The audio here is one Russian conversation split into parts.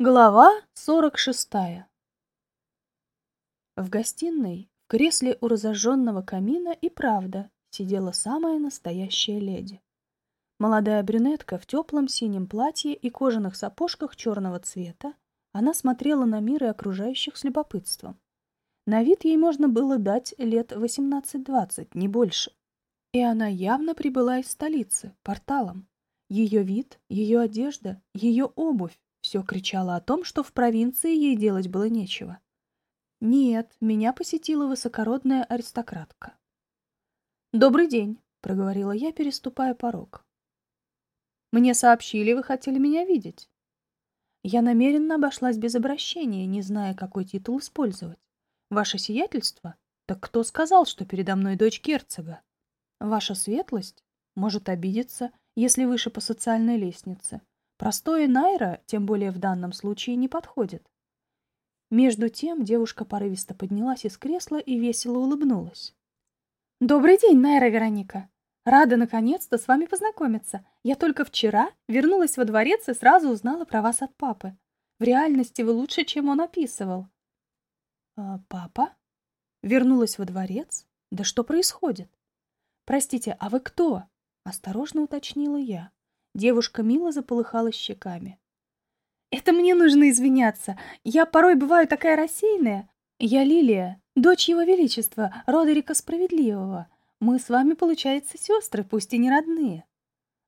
Глава 46 В гостиной, в кресле у разожженного камина и правда сидела самая настоящая леди. Молодая брюнетка в теплом синем платье и кожаных сапожках черного цвета, она смотрела на мир и окружающих с любопытством. На вид ей можно было дать лет 18-20, не больше. И она явно прибыла из столицы, порталом. Ее вид, ее одежда, ее обувь все кричало о том, что в провинции ей делать было нечего. Нет, меня посетила высокородная аристократка. «Добрый день», — проговорила я, переступая порог. «Мне сообщили, вы хотели меня видеть». Я намеренно обошлась без обращения, не зная, какой титул использовать. «Ваше сиятельство? Так кто сказал, что передо мной дочь герцога? Ваша светлость может обидеться, если выше по социальной лестнице, Простое Найра, тем более в данном случае, не подходит. Между тем девушка порывисто поднялась из кресла и весело улыбнулась. «Добрый день, Найра Вероника! Рада наконец-то с вами познакомиться. Я только вчера вернулась во дворец и сразу узнала про вас от папы. В реальности вы лучше, чем он описывал». «А, «Папа? Вернулась во дворец? Да что происходит?» «Простите, а вы кто?» — осторожно уточнила я. Девушка мило заполыхала щеками. «Это мне нужно извиняться. Я порой бываю такая рассеянная. Я Лилия, дочь Его Величества, Родерика Справедливого. Мы с вами, получается, сестры, пусть и не родные».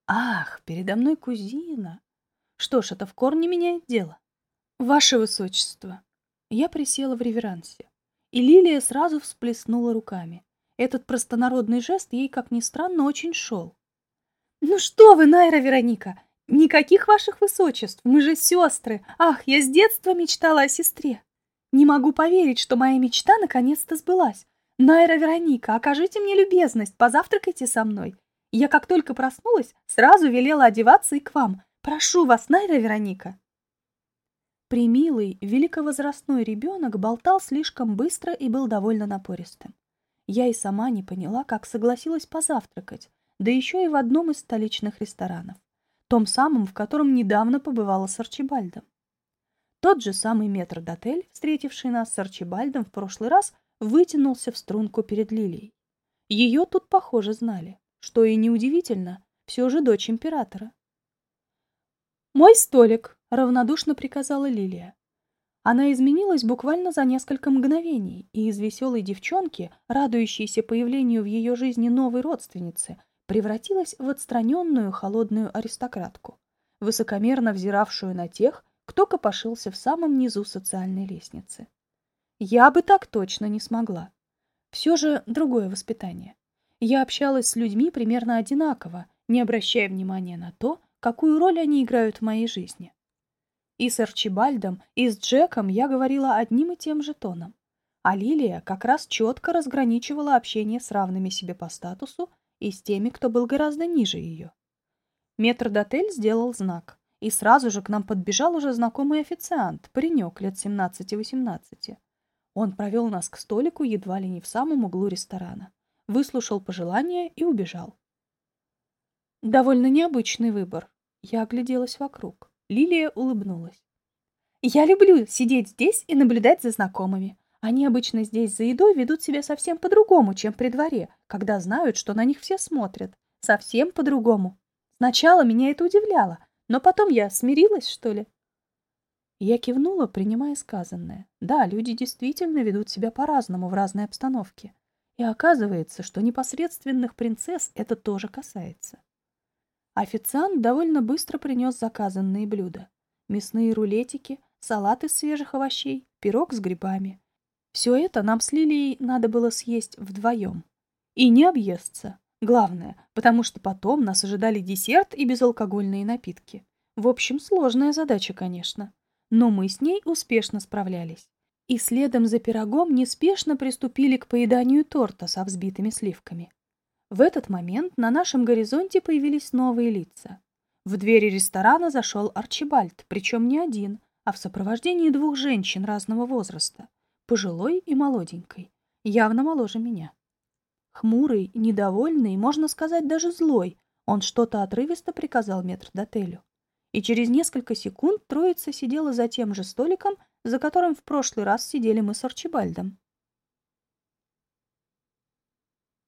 «Ах, передо мной кузина. Что ж, это в корне меняет дело». «Ваше Высочество». Я присела в реверансе. И Лилия сразу всплеснула руками. Этот простонародный жест ей, как ни странно, очень шел. «Ну что вы, Найра Вероника! Никаких ваших высочеств! Мы же сестры! Ах, я с детства мечтала о сестре! Не могу поверить, что моя мечта наконец-то сбылась! Найра Вероника, окажите мне любезность, позавтракайте со мной! Я как только проснулась, сразу велела одеваться и к вам. Прошу вас, Найра Вероника!» Примилый, великовозрастной ребенок болтал слишком быстро и был довольно напористым. Я и сама не поняла, как согласилась позавтракать, да еще и в одном из столичных ресторанов, том самом, в котором недавно побывала с Арчибальдом. Тот же самый метрдотель, встретивший нас с Арчибальдом в прошлый раз, вытянулся в струнку перед Лилией. Ее тут, похоже, знали, что и неудивительно, все же дочь императора. «Мой столик!» — равнодушно приказала Лилия. Она изменилась буквально за несколько мгновений, и из веселой девчонки, радующейся появлению в ее жизни новой родственницы, превратилась в отстраненную холодную аристократку, высокомерно взиравшую на тех, кто копошился в самом низу социальной лестницы. Я бы так точно не смогла. Все же другое воспитание. Я общалась с людьми примерно одинаково, не обращая внимания на то, какую роль они играют в моей жизни. И с Арчибальдом, и с Джеком я говорила одним и тем же тоном. А Лилия как раз четко разграничивала общение с равными себе по статусу и с теми, кто был гораздо ниже ее. Метрдотель сделал знак, и сразу же к нам подбежал уже знакомый официант, паренек лет 17-18. Он провел нас к столику едва ли не в самом углу ресторана, выслушал пожелания и убежал. Довольно необычный выбор. Я огляделась вокруг. Лилия улыбнулась. «Я люблю сидеть здесь и наблюдать за знакомыми. Они обычно здесь за едой ведут себя совсем по-другому, чем при дворе, когда знают, что на них все смотрят. Совсем по-другому. Сначала меня это удивляло, но потом я смирилась, что ли. Я кивнула, принимая сказанное. Да, люди действительно ведут себя по-разному в разной обстановке. И оказывается, что непосредственных принцесс это тоже касается. Официант довольно быстро принес заказанные блюда. Мясные рулетики, салат из свежих овощей, пирог с грибами. Все это нам с Лилией надо было съесть вдвоем. И не объесться. Главное, потому что потом нас ожидали десерт и безалкогольные напитки. В общем, сложная задача, конечно. Но мы с ней успешно справлялись. И следом за пирогом неспешно приступили к поеданию торта со взбитыми сливками. В этот момент на нашем горизонте появились новые лица. В двери ресторана зашел Арчибальд, причем не один, а в сопровождении двух женщин разного возраста – пожилой и молоденькой, явно моложе меня. Хмурый, недовольный, можно сказать, даже злой, он что-то отрывисто приказал метрдотелю. и через несколько секунд троица сидела за тем же столиком, за которым в прошлый раз сидели мы с Арчибальдом.